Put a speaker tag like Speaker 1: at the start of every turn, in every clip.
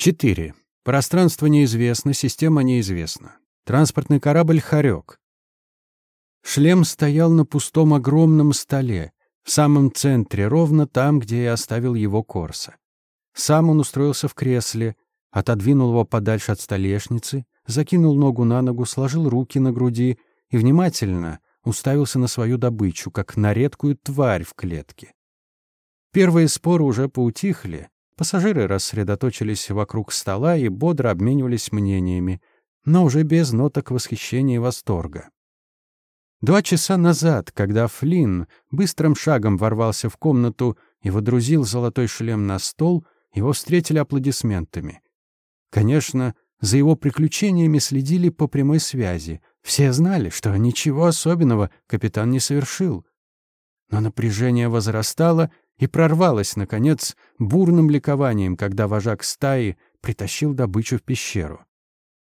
Speaker 1: 4. Пространство неизвестно, система неизвестна. Транспортный корабль «Хорёк». Шлем стоял на пустом огромном столе, в самом центре, ровно там, где я оставил его Корса. Сам он устроился в кресле, отодвинул его подальше от столешницы, закинул ногу на ногу, сложил руки на груди и внимательно уставился на свою добычу, как на редкую тварь в клетке. Первые споры уже поутихли, пассажиры рассредоточились вокруг стола и бодро обменивались мнениями, но уже без ноток восхищения и восторга. Два часа назад, когда Флинн быстрым шагом ворвался в комнату и водрузил золотой шлем на стол, его встретили аплодисментами. Конечно, за его приключениями следили по прямой связи. Все знали, что ничего особенного капитан не совершил. Но напряжение возрастало и прорвалось, наконец, бурным ликованием, когда вожак стаи притащил добычу в пещеру.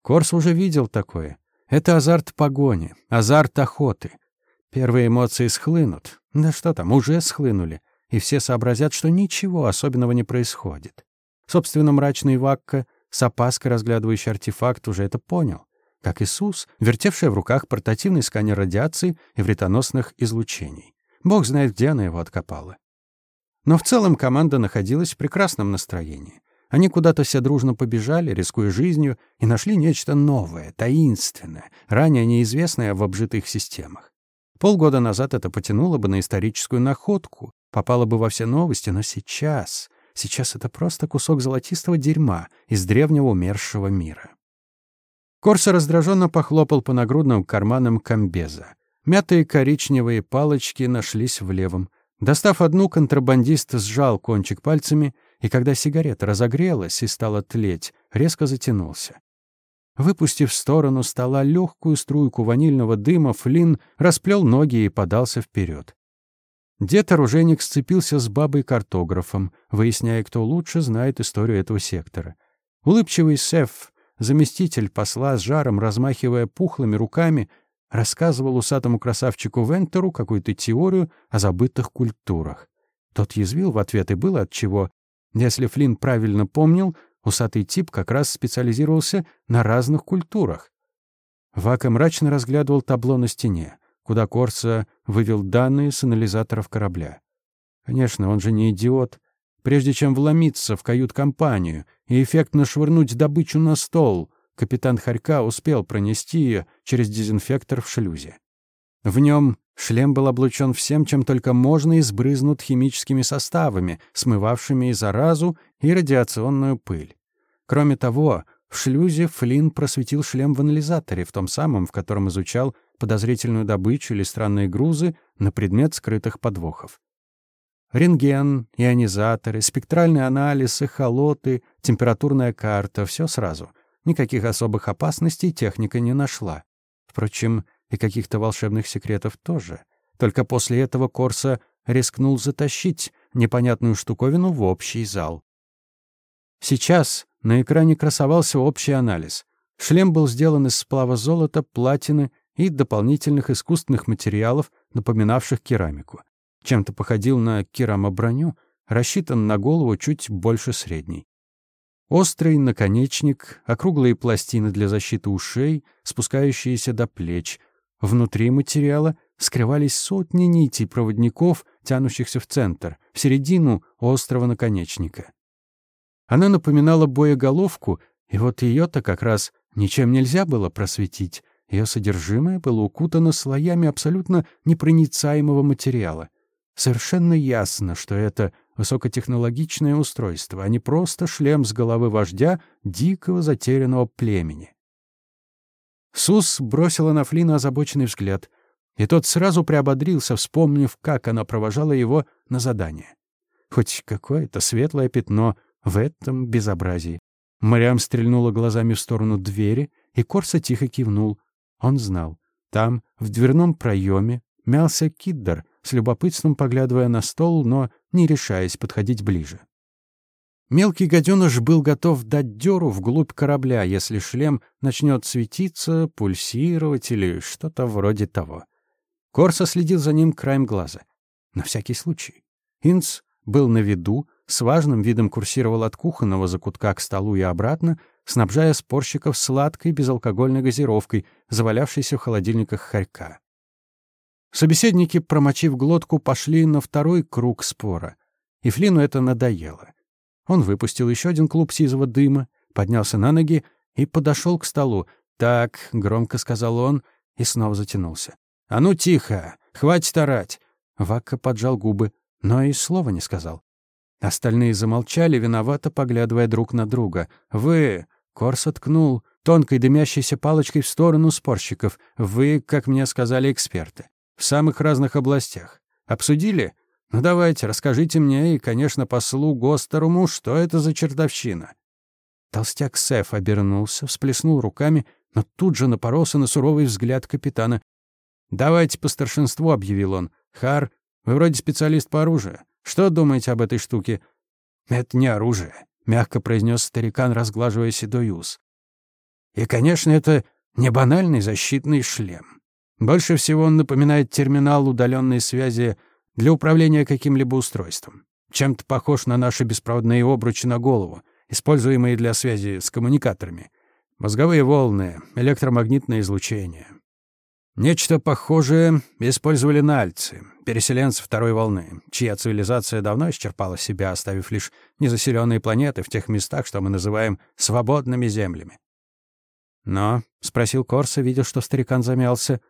Speaker 1: Корс уже видел такое. Это азарт погони, азарт охоты. Первые эмоции схлынут. Да что там, уже схлынули. И все сообразят, что ничего особенного не происходит. Собственно, мрачный Вакка, с опаской разглядывающий артефакт, уже это понял. Как Иисус, вертевший в руках портативный сканер радиации и вредоносных излучений. Бог знает, где она его откопала. Но в целом команда находилась в прекрасном настроении. Они куда-то все дружно побежали, рискуя жизнью, и нашли нечто новое, таинственное, ранее неизвестное в обжитых системах. Полгода назад это потянуло бы на историческую находку, попало бы во все новости, но сейчас... Сейчас это просто кусок золотистого дерьма из древнего умершего мира. Корса раздраженно похлопал по нагрудным карманам комбеза. Мятые коричневые палочки нашлись в левом. Достав одну, контрабандист сжал кончик пальцами и когда сигарета разогрелась и стала тлеть, резко затянулся. Выпустив в сторону стола легкую струйку ванильного дыма, Флинн расплел ноги и подался вперед. Дед-оружейник сцепился с бабой-картографом, выясняя, кто лучше знает историю этого сектора. Улыбчивый Сеф, заместитель посла с жаром, размахивая пухлыми руками, рассказывал усатому красавчику Вентеру какую-то теорию о забытых культурах. Тот язвил в ответ, и было отчего если Флинн правильно помнил, усатый тип как раз специализировался на разных культурах. Вака мрачно разглядывал табло на стене, куда Корса вывел данные с анализаторов корабля. Конечно, он же не идиот. Прежде чем вломиться в кают-компанию и эффектно швырнуть добычу на стол, капитан Харька успел пронести ее через дезинфектор в шлюзе. В нем шлем был облучен всем, чем только можно, и сбрызнут химическими составами, смывавшими и заразу, и радиационную пыль. Кроме того, в шлюзе Флинн просветил шлем в анализаторе, в том самом, в котором изучал подозрительную добычу или странные грузы на предмет скрытых подвохов. Рентген, ионизаторы, спектральный анализ, эхолоты, температурная карта — все сразу. Никаких особых опасностей техника не нашла. Впрочем, и каких-то волшебных секретов тоже. Только после этого Корса рискнул затащить непонятную штуковину в общий зал. Сейчас на экране красовался общий анализ. Шлем был сделан из сплава золота, платины и дополнительных искусственных материалов, напоминавших керамику. Чем-то походил на керамоброню, рассчитан на голову чуть больше средней. Острый наконечник, округлые пластины для защиты ушей, спускающиеся до плеч — Внутри материала скрывались сотни нитей проводников, тянущихся в центр, в середину острого наконечника. Она напоминала боеголовку, и вот ее-то как раз ничем нельзя было просветить. Ее содержимое было укутано слоями абсолютно непроницаемого материала. Совершенно ясно, что это высокотехнологичное устройство, а не просто шлем с головы вождя дикого затерянного племени. Сус бросила на Флина озабоченный взгляд, и тот сразу приободрился, вспомнив, как она провожала его на задание. Хоть какое-то светлое пятно в этом безобразии. Мариам стрельнула глазами в сторону двери, и Корса тихо кивнул. Он знал. Там, в дверном проеме, мялся Киддер, с любопытством поглядывая на стол, но не решаясь подходить ближе. Мелкий гаденыш был готов дать дёру вглубь корабля, если шлем начнет светиться, пульсировать или что-то вроде того. Корса следил за ним краем глаза. На всякий случай. Инц был на виду, с важным видом курсировал от кухонного закутка к столу и обратно, снабжая спорщиков сладкой безалкогольной газировкой, завалявшейся в холодильниках хорька. Собеседники, промочив глотку, пошли на второй круг спора. И Флину это надоело. Он выпустил еще один клуб сизого дыма, поднялся на ноги и подошел к столу. «Так», — громко сказал он, и снова затянулся. «А ну тихо! Хватит орать!» Вакка поджал губы, но и слова не сказал. Остальные замолчали, виновато поглядывая друг на друга. «Вы...» — Корс откнул тонкой дымящейся палочкой в сторону спорщиков. «Вы, как мне сказали эксперты, в самых разных областях. Обсудили? Ну давайте, расскажите мне и, конечно, послу Гостеруму, что это за чертовщина». Толстяк Сеф обернулся, всплеснул руками, но тут же напоролся на суровый взгляд капитана. «Давайте по старшинству», — объявил он. «Хар, вы вроде специалист по оружию. Что думаете об этой штуке?» «Это не оружие», — мягко произнес старикан, разглаживая седой ус. «И, конечно, это не банальный защитный шлем. Больше всего он напоминает терминал удаленной связи для управления каким-либо устройством. Чем-то похож на наши беспроводные обручи на голову, используемые для связи с коммуникаторами. Мозговые волны, электромагнитное излучение. Нечто похожее использовали нальцы, переселенцы второй волны, чья цивилизация давно исчерпала себя, оставив лишь незаселенные планеты в тех местах, что мы называем свободными землями. «Но?» — спросил Корса, видя, что старикан замялся.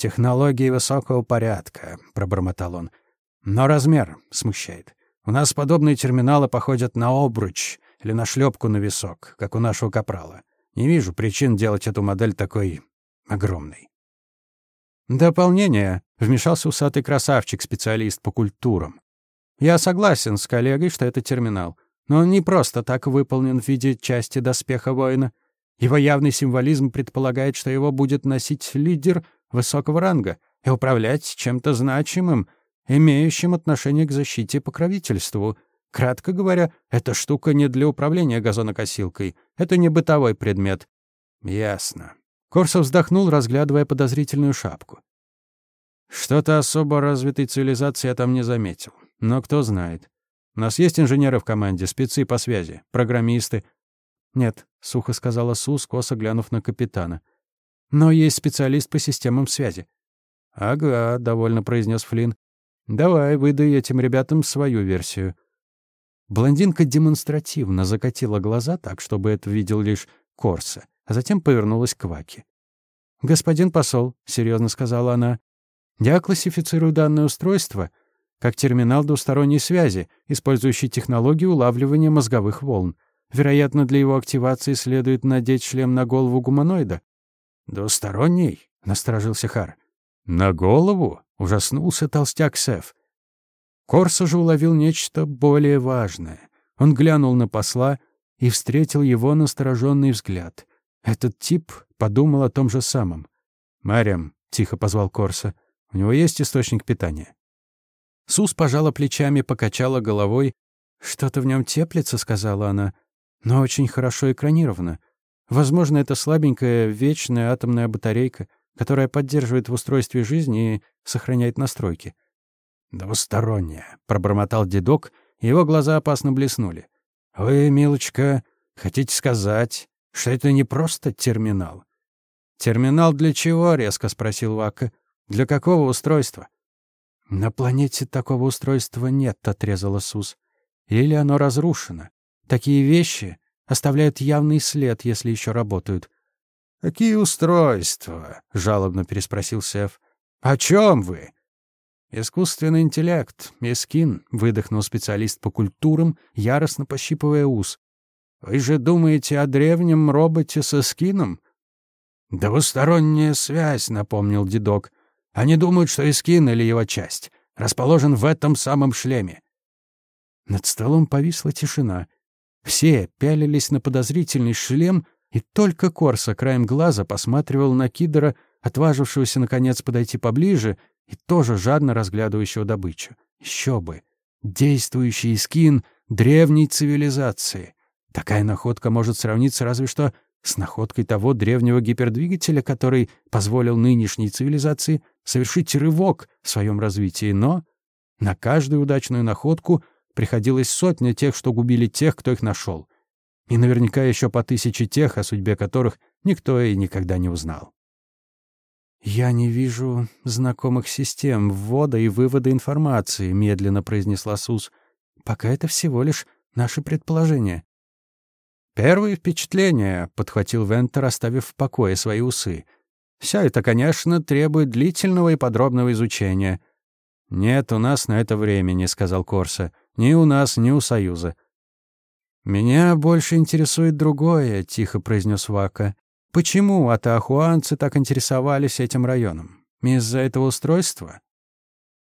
Speaker 1: «Технологии высокого порядка», — пробормотал он. «Но размер смущает. У нас подобные терминалы походят на обруч или на шлепку на висок, как у нашего капрала. Не вижу причин делать эту модель такой огромной». «Дополнение», — вмешался усатый красавчик, специалист по культурам. «Я согласен с коллегой, что это терминал, но он не просто так выполнен в виде части доспеха воина. Его явный символизм предполагает, что его будет носить лидер высокого ранга и управлять чем-то значимым, имеющим отношение к защите и покровительству. Кратко говоря, эта штука не для управления газонокосилкой. Это не бытовой предмет. Ясно. Корсов вздохнул, разглядывая подозрительную шапку. Что-то особо развитой цивилизации я там не заметил. Но кто знает. У нас есть инженеры в команде, спецы по связи, программисты. Нет, сухо сказала Сус, косо глянув на капитана. Но есть специалист по системам связи. Ага, довольно произнес Флинн. Давай, выдай этим ребятам свою версию. Блондинка демонстративно закатила глаза так, чтобы это видел лишь Корса а затем повернулась к Ваке. «Господин посол», — серьезно сказала она, — «я классифицирую данное устройство как терминал двусторонней связи, использующий технологию улавливания мозговых волн. Вероятно, для его активации следует надеть шлем на голову гуманоида». «Двусторонний?» — насторожился Хар. «На голову?» — ужаснулся толстяк Сеф. Корса же уловил нечто более важное. Он глянул на посла и встретил его настороженный взгляд. Этот тип подумал о том же самом. «Марьям», — тихо позвал Корса, — «у него есть источник питания?» Сус пожала плечами, покачала головой. «Что-то в нем теплится», — сказала она, — «но очень хорошо экранировано. Возможно, это слабенькая вечная атомная батарейка, которая поддерживает в устройстве жизни и сохраняет настройки». «Двусторонняя», — пробормотал дедок, и его глаза опасно блеснули. «Вы, милочка, хотите сказать, что это не просто терминал. «Терминал для чего?» — резко спросил Вака. «Для какого устройства?» «На планете такого устройства нет», — отрезала Сус. «Или оно разрушено. Такие вещи оставляют явный след, если еще работают». «Какие устройства?» — жалобно переспросил Сеф. «О чем вы?» «Искусственный интеллект, Искин», — выдохнул специалист по культурам, яростно пощипывая ус. Вы же думаете о древнем роботе со скином? Двусторонняя связь, напомнил дедок. Они думают, что Искин или его часть расположен в этом самом шлеме. Над столом повисла тишина. Все пялились на подозрительный шлем, и только Корса краем глаза посматривал на Кидера, отважившегося, наконец, подойти поближе и тоже жадно разглядывающего добычу. Еще бы! Действующий скин древней цивилизации. Такая находка может сравниться разве что с находкой того древнего гипердвигателя, который позволил нынешней цивилизации совершить рывок в своем развитии, но на каждую удачную находку приходилось сотня тех, что губили тех, кто их нашел. И наверняка еще по тысяче тех, о судьбе которых никто и никогда не узнал. «Я не вижу знакомых систем ввода и вывода информации», — медленно произнесла Сус. «Пока это всего лишь наши предположения». «Первые впечатления», — подхватил Вентер, оставив в покое свои усы. «Все это, конечно, требует длительного и подробного изучения». «Нет у нас на это времени», — сказал Корса. «Ни у нас, ни у Союза». «Меня больше интересует другое», — тихо произнес Вака. Почему атахуанцы так интересовались этим районом? Из-за этого устройства?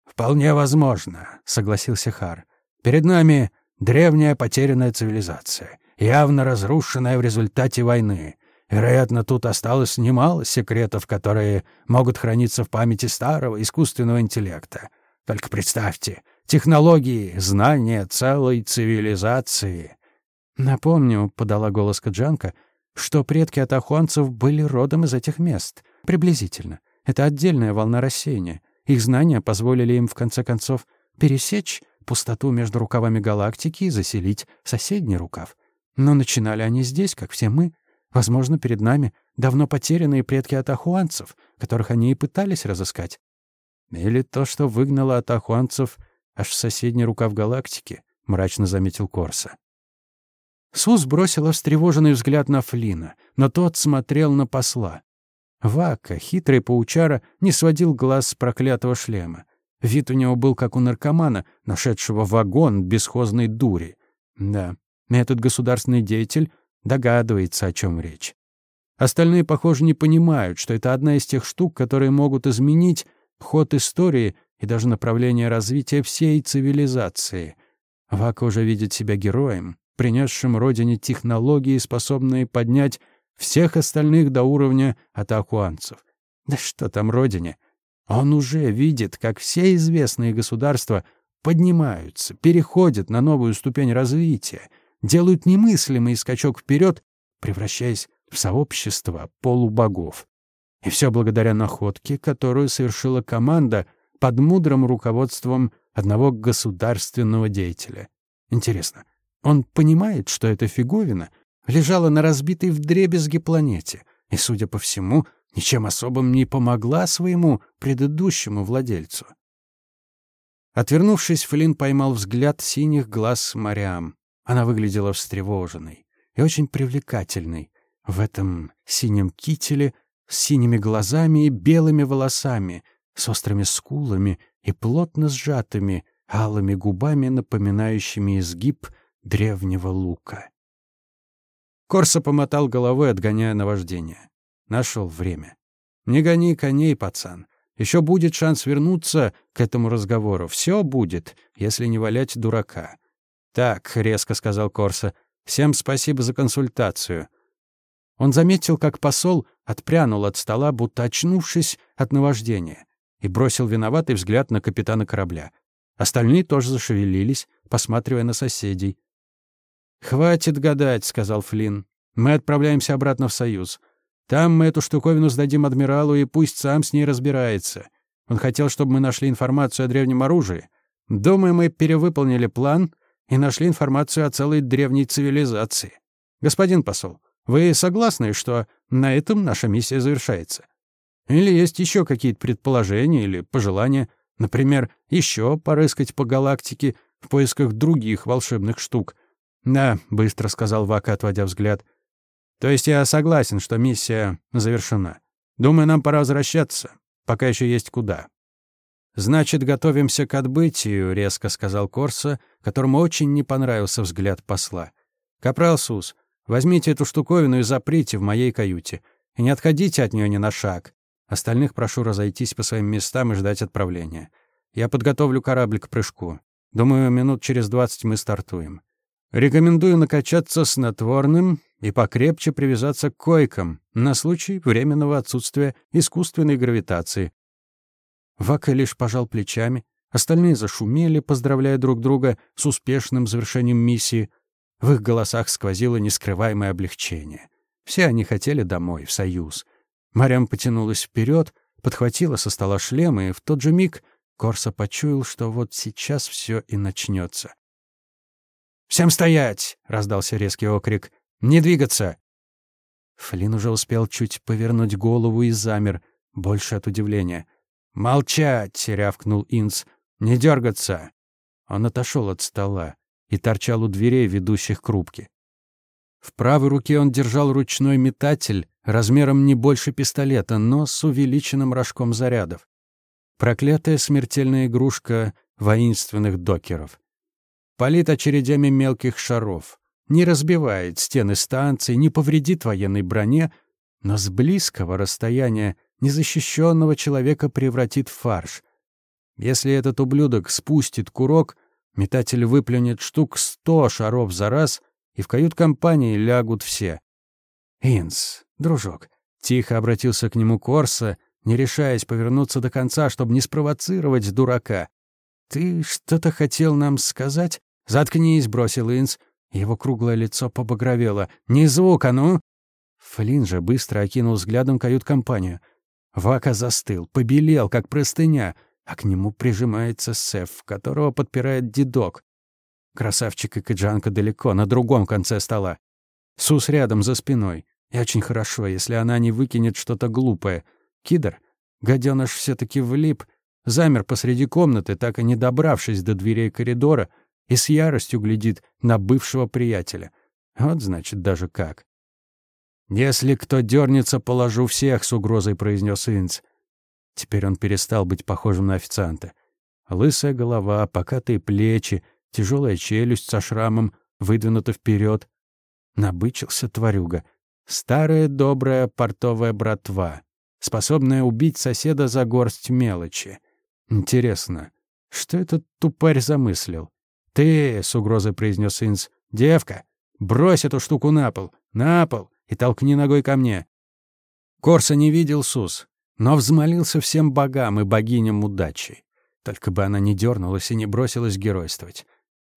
Speaker 1: «Вполне возможно», — согласился Хар. «Перед нами древняя потерянная цивилизация, явно разрушенная в результате войны. Вероятно, тут осталось немало секретов, которые могут храниться в памяти старого искусственного интеллекта. Только представьте, технологии, знания целой цивилизации». «Напомню», — подала голос Каджанка, — что предки атахуанцев были родом из этих мест. Приблизительно. Это отдельная волна рассеяния. Их знания позволили им, в конце концов, пересечь пустоту между рукавами галактики и заселить соседний рукав. Но начинали они здесь, как все мы. Возможно, перед нами давно потерянные предки атахуанцев, которых они и пытались разыскать. Или то, что выгнало атахуанцев аж в соседний рукав галактики, мрачно заметил Корса. Сус бросила встревоженный взгляд на Флина, но тот смотрел на посла. Вака, хитрый паучара, не сводил глаз с проклятого шлема. Вид у него был как у наркомана, нашедшего вагон бесхозной дури. Да, этот государственный деятель догадывается, о чем речь. Остальные, похоже, не понимают, что это одна из тех штук, которые могут изменить ход истории и даже направление развития всей цивилизации. Вака уже видит себя героем, принесшим родине технологии, способные поднять всех остальных до уровня атакуанцев. Да что там родине? Он уже видит, как все известные государства поднимаются, переходят на новую ступень развития, делают немыслимый скачок вперед, превращаясь в сообщество полубогов. И все благодаря находке, которую совершила команда под мудрым руководством одного государственного деятеля. Интересно, он понимает, что эта фиговина лежала на разбитой вдребезги планете и, судя по всему, ничем особым не помогла своему предыдущему владельцу. Отвернувшись, Флинн поймал взгляд синих глаз Мариам. Она выглядела встревоженной и очень привлекательной в этом синем кителе с синими глазами и белыми волосами, с острыми скулами и плотно сжатыми алыми губами, напоминающими изгиб древнего лука. Корса помотал головой, отгоняя наваждение. Нашел время. «Не гони коней, пацан. Еще будет шанс вернуться к этому разговору. Все будет, если не валять дурака». «Так», — резко сказал Корса, — «всем спасибо за консультацию». Он заметил, как посол отпрянул от стола, будто очнувшись от наваждения, и бросил виноватый взгляд на капитана корабля. Остальные тоже зашевелились, посматривая на соседей. «Хватит гадать», — сказал Флинн. «Мы отправляемся обратно в Союз. Там мы эту штуковину сдадим адмиралу, и пусть сам с ней разбирается. Он хотел, чтобы мы нашли информацию о древнем оружии. Думаю, мы перевыполнили план и нашли информацию о целой древней цивилизации. Господин посол, вы согласны, что на этом наша миссия завершается? Или есть еще какие-то предположения или пожелания, например, еще порыскать по галактике в поисках других волшебных штук, «Да», — быстро сказал Вака, отводя взгляд. «То есть я согласен, что миссия завершена. Думаю, нам пора возвращаться, пока еще есть куда». «Значит, готовимся к отбытию», — резко сказал Корса, которому очень не понравился взгляд посла. «Капрал Сус, возьмите эту штуковину и заприте в моей каюте. И не отходите от нее ни на шаг. Остальных прошу разойтись по своим местам и ждать отправления. Я подготовлю корабль к прыжку. Думаю, минут через двадцать мы стартуем. Рекомендую накачаться снотворным и покрепче привязаться к койкам на случай временного отсутствия искусственной гравитации. Вака лишь пожал плечами, остальные зашумели, поздравляя друг друга с успешным завершением миссии. В их голосах сквозило нескрываемое облегчение. Все они хотели домой, в Союз. Марьям потянулась вперед, подхватила со стола шлем, и в тот же миг Корса почуял, что вот сейчас все и начнется. «Всем стоять!» — раздался резкий окрик. «Не двигаться!» Флин уже успел чуть повернуть голову и замер, больше от удивления. «Молчать!» — рявкнул Инс. «Не дергаться!» Он отошел от стола и торчал у дверей, ведущих к рубке. В правой руке он держал ручной метатель размером не больше пистолета, но с увеличенным рожком зарядов. Проклятая смертельная игрушка воинственных докеров. Палит очередями мелких шаров. Не разбивает стены станции, не повредит военной броне, но с близкого расстояния незащищенного человека превратит в фарш. Если этот ублюдок спустит курок, метатель выплюнет штук сто шаров за раз, и в кают-компании лягут все. «Инс, дружок», — тихо обратился к нему Корса, не решаясь повернуться до конца, чтобы не спровоцировать дурака. «Ты что-то хотел нам сказать?» «Заткнись», — бросил Инс. Его круглое лицо побагровело. «Ни звука, ну!» Флинн же быстро окинул взглядом кают-компанию. Вака застыл, побелел, как простыня, а к нему прижимается Сеф, которого подпирает дедок. Красавчик и Каджанка далеко, на другом конце стола. Сус рядом, за спиной. И очень хорошо, если она не выкинет что-то глупое. Кидр, гаденыш все таки влип, замер посреди комнаты, так и не добравшись до дверей коридора, и с яростью глядит на бывшего приятеля. Вот, значит, даже как. «Если кто дернется, положу всех», — с угрозой произнес Инц. Теперь он перестал быть похожим на официанта. Лысая голова, покатые плечи, тяжелая челюсть со шрамом выдвинута вперед. Набычился тварюга. Старая добрая портовая братва, способная убить соседа за горсть мелочи. Интересно, что этот тупарь замыслил? «Ты», — с угрозой произнес Инс, — «девка, брось эту штуку на пол, на пол, и толкни ногой ко мне». Корса не видел Сус, но взмолился всем богам и богиням удачи. Только бы она не дернулась и не бросилась геройствовать.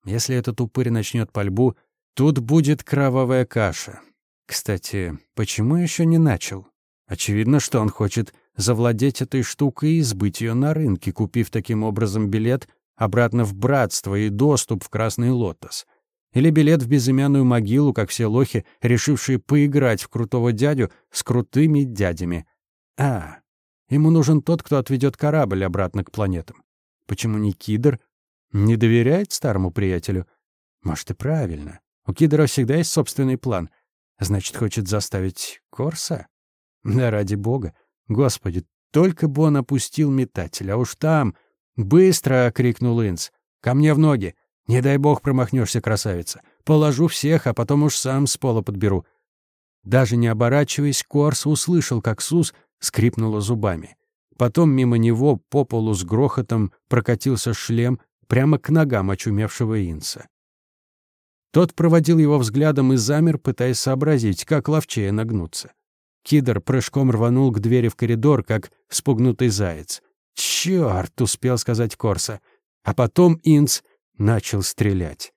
Speaker 1: Если этот упырь начнет пальбу, тут будет кровавая каша. Кстати, почему еще не начал? Очевидно, что он хочет завладеть этой штукой и сбыть ее на рынке, купив таким образом билет обратно в братство и доступ в Красный Лотос. Или билет в безымянную могилу, как все лохи, решившие поиграть в крутого дядю с крутыми дядями. А, ему нужен тот, кто отведет корабль обратно к планетам. Почему не Кидр? Не доверяет старому приятелю? Может, и правильно. У Кидра всегда есть собственный план. Значит, хочет заставить Корса? Да ради бога. Господи, только бы он опустил метатель, а уж там... «Быстро!» — крикнул Инс. «Ко мне в ноги! Не дай бог промахнешься, красавица! Положу всех, а потом уж сам с пола подберу!» Даже не оборачиваясь, Корс услышал, как Сус скрипнула зубами. Потом мимо него по полу с грохотом прокатился шлем прямо к ногам очумевшего Инса. Тот проводил его взглядом и замер, пытаясь сообразить, как ловчее нагнуться. Кидр прыжком рванул к двери в коридор, как спугнутый заяц. «Чёрт!» — успел сказать Корса. А потом Инц начал стрелять.